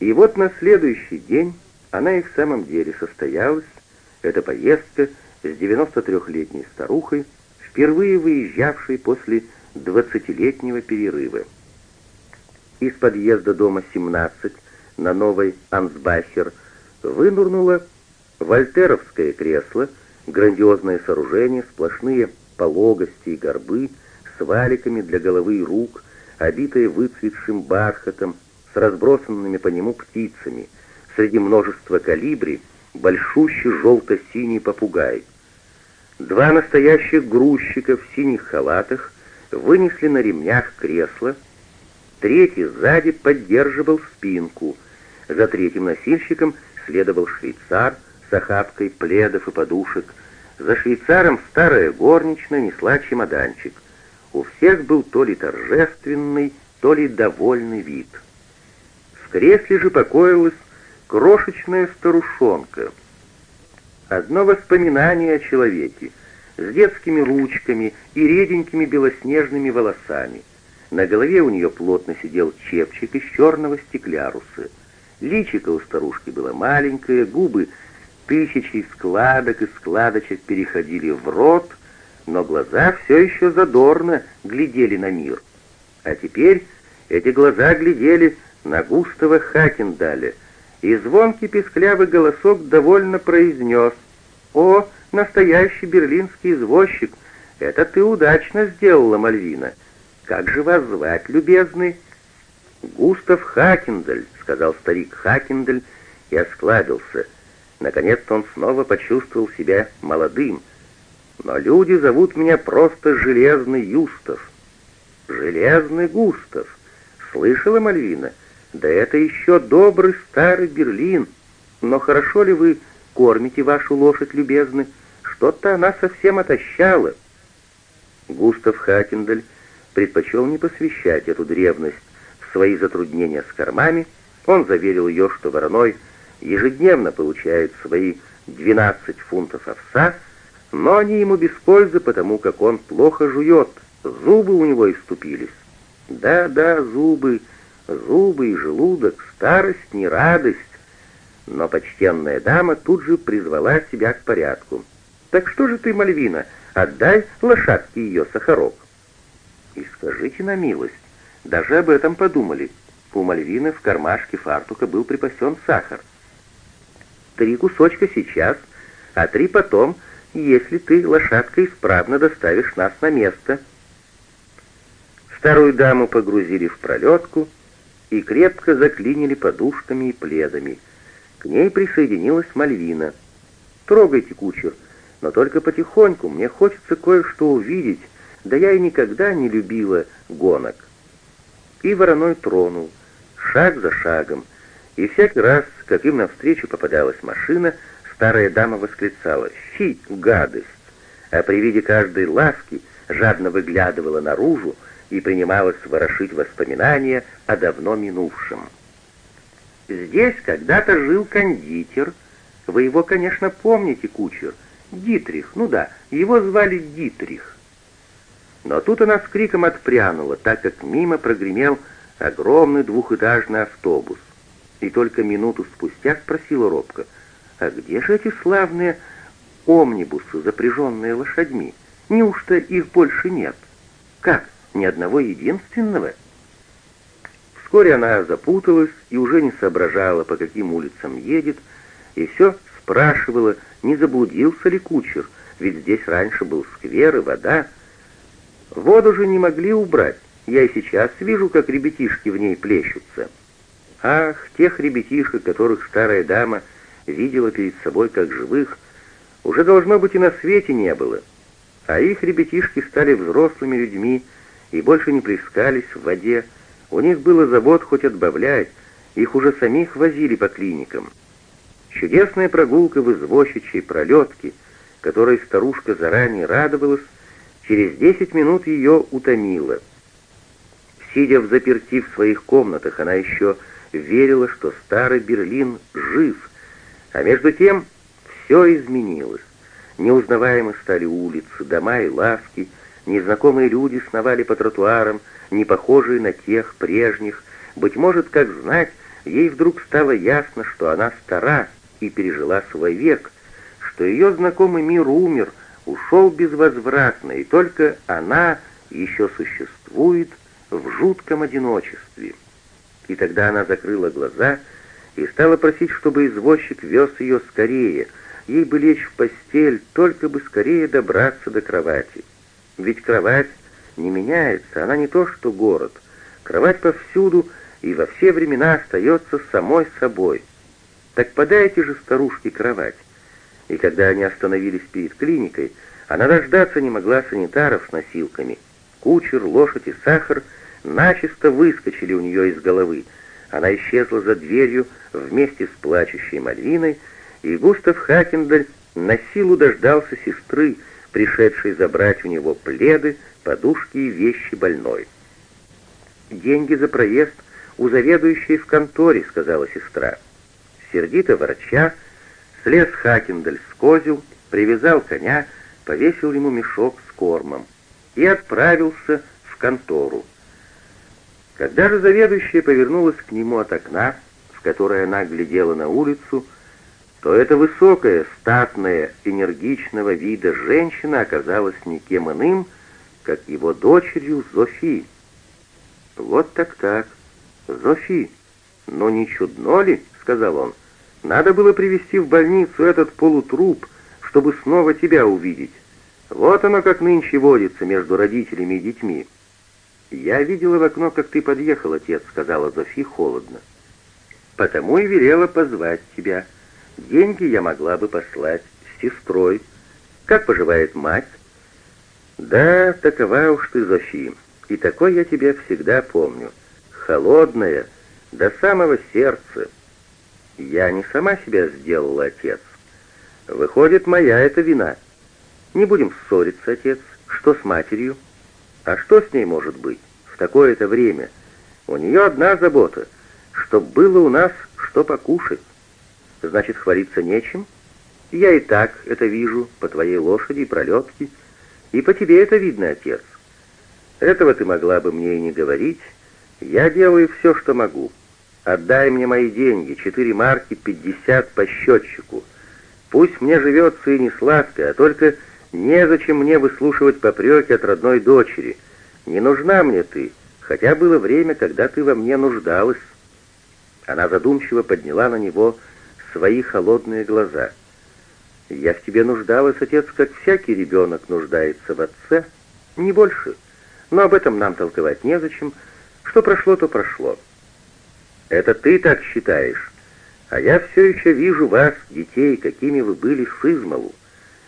И вот на следующий день она и в самом деле состоялась, эта поездка с 93-летней старухой, впервые выезжавшей после 20-летнего перерыва. Из подъезда дома 17 на новой Ансбахер вынурнуло вольтеровское кресло, грандиозное сооружение, сплошные пологости и горбы с валиками для головы и рук, обитые выцветшим бархатом, разбросанными по нему птицами, среди множества калибри большущий желто-синий попугай. Два настоящих грузчика в синих халатах вынесли на ремнях кресло, третий сзади поддерживал спинку, за третьим носильщиком следовал швейцар с охапкой пледов и подушек, за швейцаром старая горничная несла чемоданчик. У всех был то ли торжественный, то ли довольный вид. Кресле же покоилась крошечная старушонка. Одно воспоминание о человеке с детскими ручками и реденькими белоснежными волосами. На голове у нее плотно сидел чепчик из черного стекляруса. Личико у старушки было маленькое, губы тысячи складок и складочек переходили в рот, но глаза все еще задорно глядели на мир. А теперь эти глаза глядели на Густава Хакендаля, и звонкий песклявый голосок довольно произнес «О, настоящий берлинский извозчик, это ты удачно сделала, Мальвина. Как же вас звать, любезный?» «Густав Хакендель», — сказал старик Хакендель и осклабился. Наконец-то он снова почувствовал себя молодым. «Но люди зовут меня просто Железный Юстов». «Железный Густав», — слышала Мальвина? «Да это еще добрый старый Берлин. Но хорошо ли вы кормите вашу лошадь, любезный? Что-то она совсем отощала». Густав Хакендель предпочел не посвящать эту древность в свои затруднения с кормами. Он заверил ее, что вороной ежедневно получает свои 12 фунтов овса, но они ему без пользы, потому как он плохо жует, зубы у него иступились. Да-да, зубы, зубы и желудок, старость не радость. Но почтенная дама тут же призвала себя к порядку. «Так что же ты, Мальвина, отдай лошадке ее сахарок». И скажите на милость, даже об этом подумали. У Мальвины в кармашке фартука был припасен сахар. Три кусочка сейчас, а три потом, если ты, лошадка, исправно доставишь нас на место. Старую даму погрузили в пролетку и крепко заклинили подушками и пледами. К ней присоединилась Мальвина. «Трогайте, кучер, но только потихоньку, мне хочется кое-что увидеть, да я и никогда не любила гонок». И вороной тронул, шаг за шагом, и всякий раз, как им навстречу попадалась машина, старая дама восклицала «Фи, гадость!», а при виде каждой ласки жадно выглядывала наружу и принималась ворошить воспоминания о давно минувшем. Здесь когда-то жил кондитер, вы его, конечно, помните, кучер, Дитрих, ну да, его звали Дитрих. Но тут она с криком отпрянула, так как мимо прогремел огромный двухэтажный автобус и только минуту спустя спросила робко, «А где же эти славные омнибусы, запряженные лошадьми? Неужто их больше нет? Как, ни одного единственного?» Вскоре она запуталась и уже не соображала, по каким улицам едет, и все спрашивала, не заблудился ли кучер, ведь здесь раньше был сквер и вода. Воду же не могли убрать, я и сейчас вижу, как ребятишки в ней плещутся. Ах, тех ребятишек, которых старая дама видела перед собой как живых, уже должно быть и на свете не было. А их ребятишки стали взрослыми людьми и больше не плескались в воде. У них было забот хоть отбавлять, их уже самих возили по клиникам. Чудесная прогулка в извозчичьей пролетке, которой старушка заранее радовалась, через десять минут ее утомила. Сидя в заперти в своих комнатах, она еще верила, что старый Берлин жив, а между тем все изменилось. Неузнаваемы стали улицы, дома и лавки, незнакомые люди сновали по тротуарам, не похожие на тех прежних, быть может, как знать, ей вдруг стало ясно, что она стара и пережила свой век, что ее знакомый мир умер, ушел безвозвратно, и только она еще существует в жутком одиночестве. И тогда она закрыла глаза и стала просить, чтобы извозчик вез ее скорее, ей бы лечь в постель, только бы скорее добраться до кровати. Ведь кровать не меняется, она не то что город. Кровать повсюду и во все времена остается самой собой. Так подайте же старушке кровать. И когда они остановились перед клиникой, она дождаться не могла санитаров с носилками. Кучер, лошадь и сахар начисто выскочили у нее из головы. Она исчезла за дверью вместе с плачущей Мальвиной, и Густав Хакендаль на силу дождался сестры, пришедшей забрать у него пледы, подушки и вещи больной. «Деньги за проезд у заведующей в конторе», — сказала сестра. Сердито ворча, слез Хакендаль с козел, привязал коня, повесил ему мешок с кормом и отправился в контору. Когда же заведующая повернулась к нему от окна, в которое она глядела на улицу, то эта высокая, статная, энергичного вида женщина оказалась никем иным, как его дочерью Зофи. «Вот так-так, Зофи, но не чудно ли?» — сказал он. «Надо было привести в больницу этот полутруп, чтобы снова тебя увидеть. Вот оно как нынче водится между родителями и детьми». «Я видела в окно, как ты подъехал, отец», — сказала Зофи холодно. «Потому и велела позвать тебя. Деньги я могла бы послать с сестрой. Как поживает мать?» «Да, такова уж ты, Зофи, и такой я тебя всегда помню. Холодная, до самого сердца. Я не сама себя сделала, отец. Выходит, моя это вина. Не будем ссориться, отец. Что с матерью?» А что с ней может быть в такое-то время? У нее одна забота, чтоб было у нас что покушать. Значит, хвалиться нечем? Я и так это вижу по твоей лошади и пролетке, и по тебе это видно, отец. Этого ты могла бы мне и не говорить. Я делаю все, что могу. Отдай мне мои деньги, четыре марки, пятьдесят по счетчику. Пусть мне живется и не сладко, а только Незачем мне выслушивать попреки от родной дочери. Не нужна мне ты, хотя было время, когда ты во мне нуждалась». Она задумчиво подняла на него свои холодные глаза. «Я в тебе нуждалась, отец, как всякий ребенок нуждается в отце, не больше. Но об этом нам толковать незачем. Что прошло, то прошло». «Это ты так считаешь, а я все еще вижу вас, детей, какими вы были с измалу.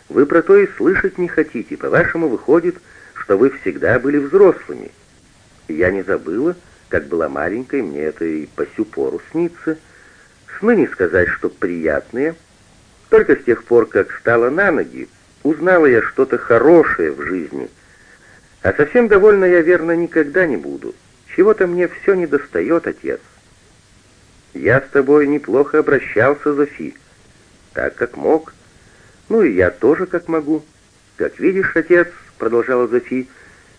Вы про то и слышать не хотите. По-вашему, выходит, что вы всегда были взрослыми. Я не забыла, как была маленькой, мне это и по сю пору снится. Сны не сказать, что приятные. Только с тех пор, как стала на ноги, узнала я что-то хорошее в жизни. А совсем довольна я, верно, никогда не буду. Чего-то мне все не достает, отец. Я с тобой неплохо обращался, Зофи, так как мог. Ну и я тоже как могу. Как видишь, отец, продолжала Зофи,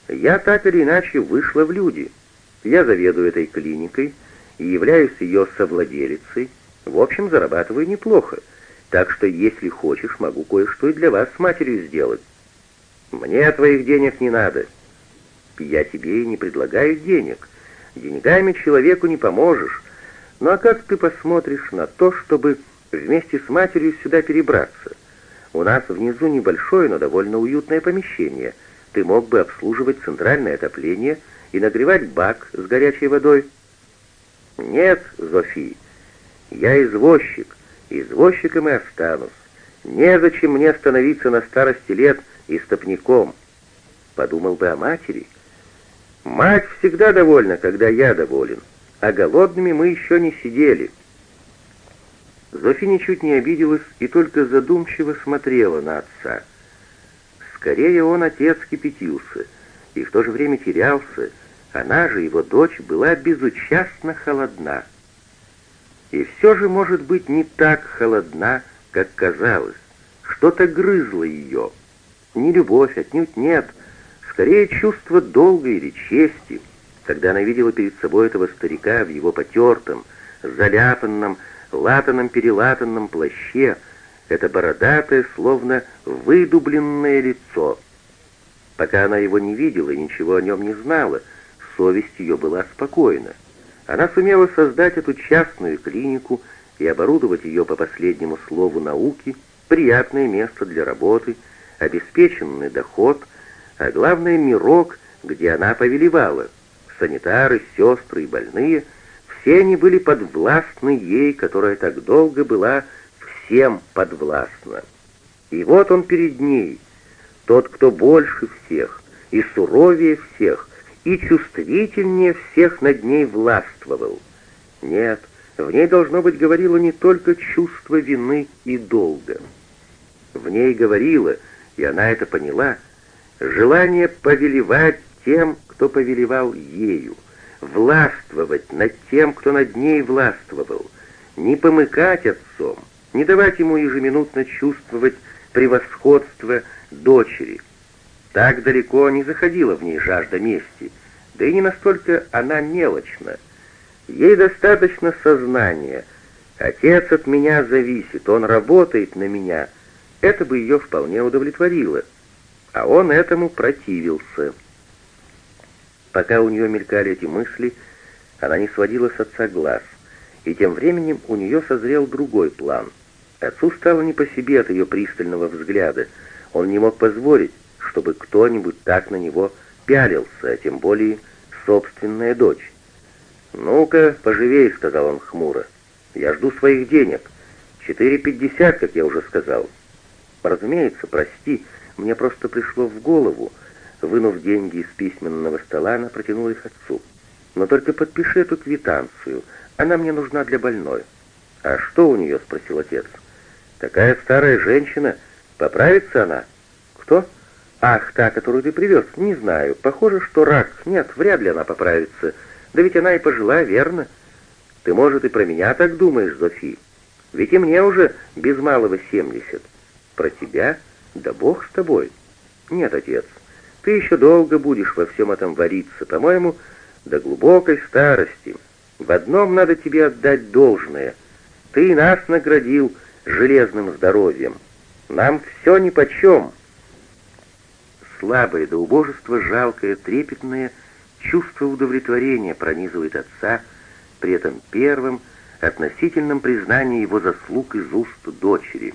я так или иначе вышла в люди. Я заведую этой клиникой и являюсь ее совладелицей. В общем, зарабатываю неплохо. Так что, если хочешь, могу кое-что и для вас с матерью сделать. Мне твоих денег не надо. Я тебе и не предлагаю денег. Деньгами человеку не поможешь. Ну а как ты посмотришь на то, чтобы вместе с матерью сюда перебраться? У нас внизу небольшое, но довольно уютное помещение. Ты мог бы обслуживать центральное отопление и нагревать бак с горячей водой. Нет, Зофи, я извозчик, извозчиком и останусь. Незачем мне становиться на старости лет истопником. Подумал бы о матери. Мать всегда довольна, когда я доволен, а голодными мы еще не сидели. Зофи ничуть не обиделась и только задумчиво смотрела на отца. Скорее он отец кипятился, и в то же время терялся, она же, его дочь, была безучастно холодна. И все же, может быть, не так холодна, как казалось. Что-то грызло ее. Не любовь, отнюдь нет. Скорее, чувство долга или чести, когда она видела перед собой этого старика в его потертом, заляпанном, латаном-перелатанном плаще, это бородатое, словно выдубленное лицо. Пока она его не видела и ничего о нем не знала, совесть ее была спокойна. Она сумела создать эту частную клинику и оборудовать ее по последнему слову науки, приятное место для работы, обеспеченный доход, а главное мирок, где она повелевала. Санитары, сестры и больные — все они были подвластны ей, которая так долго была всем подвластна. И вот он перед ней, тот, кто больше всех, и суровее всех, и чувствительнее всех над ней властвовал. Нет, в ней, должно быть, говорило не только чувство вины и долга. В ней говорило, и она это поняла, желание повелевать тем, кто повелевал ею, властвовать над тем, кто над ней властвовал, не помыкать отцом, не давать ему ежеминутно чувствовать превосходство дочери. Так далеко не заходила в ней жажда мести, да и не настолько она мелочна. Ей достаточно сознания. Отец от меня зависит, он работает на меня. Это бы ее вполне удовлетворило. А он этому противился. Пока у нее мелькали эти мысли, она не сводила с отца глаз. И тем временем у нее созрел другой план. Отцу стало не по себе от ее пристального взгляда. Он не мог позволить, чтобы кто-нибудь так на него пялился, а тем более собственная дочь. «Ну-ка, поживей», — сказал он хмуро. «Я жду своих денег. Четыре пятьдесят, как я уже сказал». «Разумеется, прости, мне просто пришло в голову. Вынув деньги из письменного стола, она протянула их отцу. «Но только подпиши эту квитанцию. Она мне нужна для больной». «А что у нее?» — спросил отец. «Такая старая женщина. Поправится она?» «Кто?» «Ах, та, которую ты привез. Не знаю. Похоже, что рак. Нет, вряд ли она поправится. Да ведь она и пожила, верно?» «Ты, может, и про меня так думаешь, Зофи? Ведь и мне уже без малого семьдесят. Про тебя? Да бог с тобой». «Нет, отец, ты еще долго будешь во всем этом вариться, по-моему, до глубокой старости. В одном надо тебе отдать должное. Ты нас наградил железным здоровьем. Нам все нипочем. Слабое до убожества, жалкое, трепетное чувство удовлетворения пронизывает отца, при этом первым, относительном признании его заслуг из уст дочери.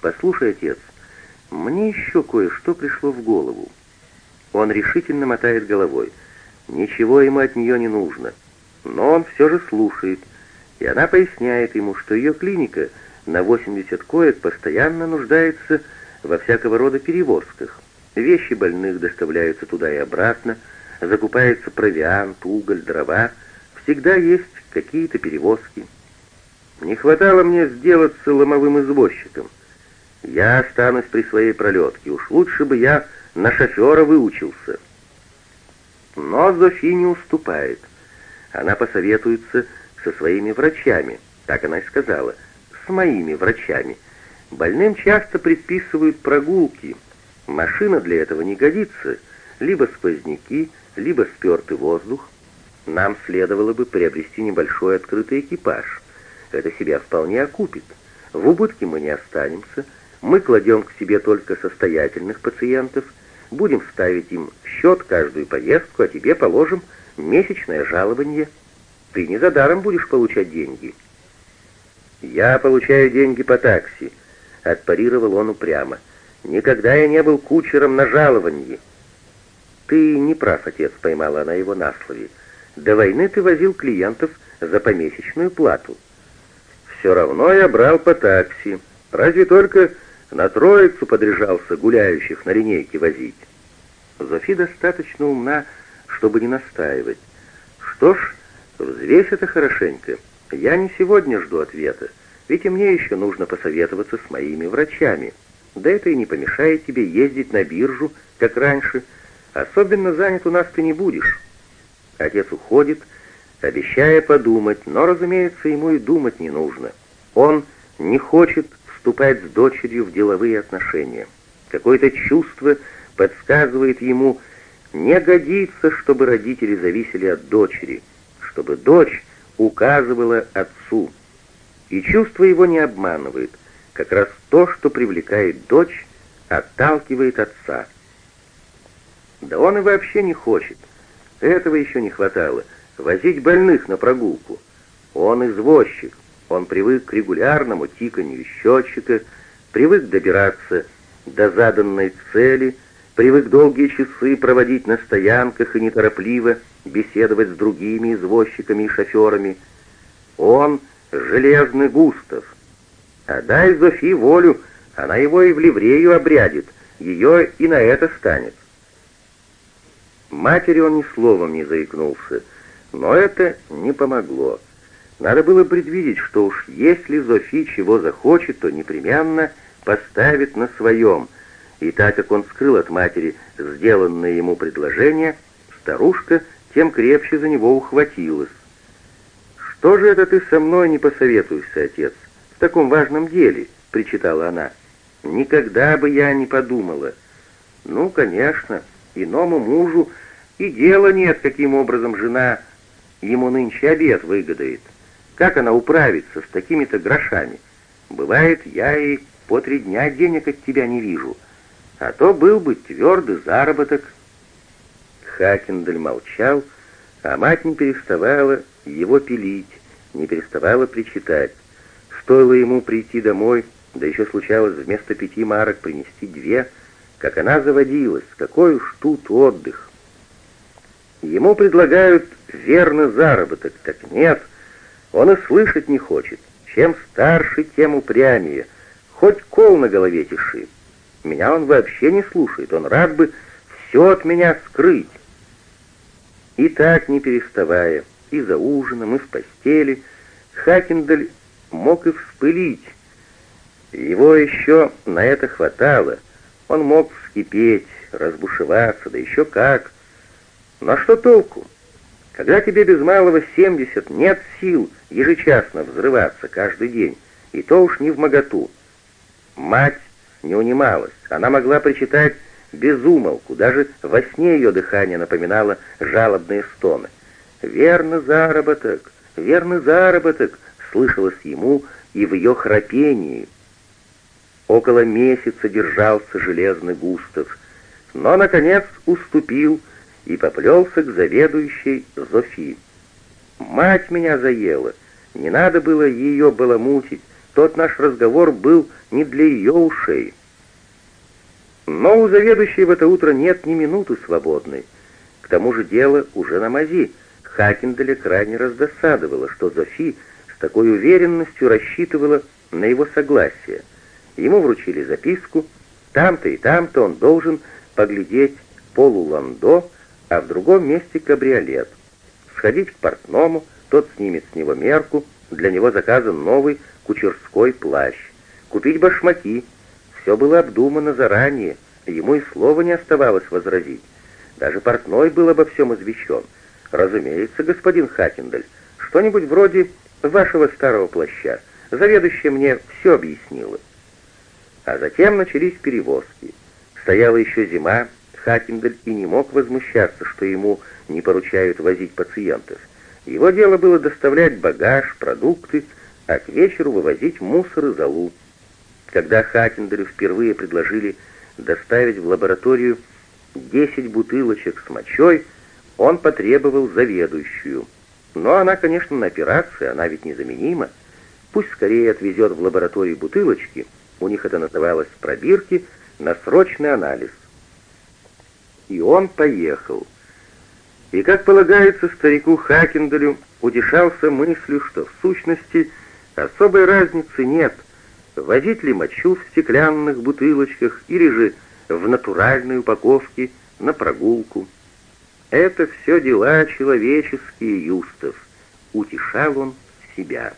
«Послушай, отец, мне еще кое-что пришло в голову. Он решительно мотает головой. Ничего ему от нее не нужно. Но он все же слушает, и она поясняет ему, что ее клиника на 80 коек постоянно нуждается во всякого рода перевозках. Вещи больных доставляются туда и обратно, закупается провиант, уголь, дрова. Всегда есть какие-то перевозки. Не хватало мне сделаться ломовым извозчиком. Я останусь при своей пролетке. Уж лучше бы я на шофера выучился. Но Зофи не уступает. Она посоветуется со своими врачами, так она и сказала, с моими врачами. Больным часто предписывают прогулки. Машина для этого не годится, либо сквозняки, либо спертый воздух. Нам следовало бы приобрести небольшой открытый экипаж. Это себя вполне окупит. В убытке мы не останемся. Мы кладем к себе только состоятельных пациентов – Будем ставить им счет каждую поездку, а тебе положим месячное жалование. Ты не за даром будешь получать деньги». «Я получаю деньги по такси», — отпарировал он упрямо. «Никогда я не был кучером на жаловании». «Ты не прав, отец», — поймала она его на слове. «До войны ты возил клиентов за помесячную плату». «Все равно я брал по такси. Разве только на троицу подряжался гуляющих на линейке возить. Зофи достаточно умна, чтобы не настаивать. Что ж, взвесь это хорошенько. Я не сегодня жду ответа, ведь и мне еще нужно посоветоваться с моими врачами. Да это и не помешает тебе ездить на биржу, как раньше. Особенно занят у нас ты не будешь. Отец уходит, обещая подумать, но, разумеется, ему и думать не нужно. Он не хочет вступать с дочерью в деловые отношения. Какое-то чувство подсказывает ему, не годится, чтобы родители зависели от дочери, чтобы дочь указывала отцу. И чувство его не обманывает. Как раз то, что привлекает дочь, отталкивает отца. Да он и вообще не хочет. Этого еще не хватало. Возить больных на прогулку. Он извозчик. Он привык к регулярному тиканью счетчика, привык добираться до заданной цели, привык долгие часы проводить на стоянках и неторопливо беседовать с другими извозчиками и шоферами. Он — железный Густав. А дай Зофи волю, она его и в ливрею обрядит, ее и на это станет. Матери он ни словом не заикнулся, но это не помогло. Надо было предвидеть, что уж если Зофи чего захочет, то непременно поставит на своем. И так как он скрыл от матери сделанное ему предложение, старушка тем крепче за него ухватилась. «Что же это ты со мной не посоветуешься, отец, в таком важном деле?» — причитала она. «Никогда бы я не подумала». «Ну, конечно, иному мужу и дела нет, каким образом жена ему нынче обед выгодает». Как она управится с такими-то грошами? Бывает, я и по три дня денег от тебя не вижу. А то был бы твердый заработок. Хакендель молчал, а мать не переставала его пилить, не переставала причитать. Стоило ему прийти домой, да еще случалось вместо пяти марок принести две, как она заводилась, какой уж тут отдых. Ему предлагают верный заработок, так нет — он и слышать не хочет. Чем старше, тем упрямее. Хоть кол на голове тиши. Меня он вообще не слушает. Он рад бы все от меня скрыть. И так, не переставая, и за ужином, и в постели, Хакендель мог и вспылить. Его еще на это хватало. Он мог вскипеть, разбушеваться, да еще как. Но что толку? Когда тебе без малого 70 нет сил ежечасно взрываться каждый день, и то уж не в моготу. Мать не унималась, она могла причитать безумолку, даже во сне ее дыхание напоминало жалобные стоны. «Верно заработок, верный заработок!» Слышалось ему и в ее храпении. Около месяца держался железный Густав, но, наконец, уступил, и поплелся к заведующей Зофи. «Мать меня заела! Не надо было ее баламутить, тот наш разговор был не для ее ушей». Но у заведующей в это утро нет ни минуты свободной. К тому же дело уже на мази. Хакенделя крайне раздосадовало, что Зофи с такой уверенностью рассчитывала на его согласие. Ему вручили записку, там-то и там-то он должен поглядеть полуландо, а в другом месте кабриолет. Сходить к портному, тот снимет с него мерку, для него заказан новый кучерской плащ. Купить башмаки. Все было обдумано заранее, ему и слова не оставалось возразить. Даже портной был обо всем извещен. Разумеется, господин Хакендель, что-нибудь вроде вашего старого плаща. Заведующая мне все объяснила. А затем начались перевозки. Стояла еще зима, Хакендель и не мог возмущаться, что ему не поручают возить пациентов. Его дело было доставлять багаж, продукты, а к вечеру вывозить мусор и золу. Когда Хакенделю впервые предложили доставить в лабораторию 10 бутылочек с мочой, он потребовал заведующую. Но она, конечно, на операции, она ведь незаменима. Пусть скорее отвезет в лабораторию бутылочки, у них это называлось пробирки, на срочный анализ и он поехал. И, как полагается старику Хакенделю, утешался мыслью, что в сущности особой разницы нет, возить ли мочу в стеклянных бутылочках или же в натуральной упаковке на прогулку. Это все дела человеческие, Юстов, утешал он себя.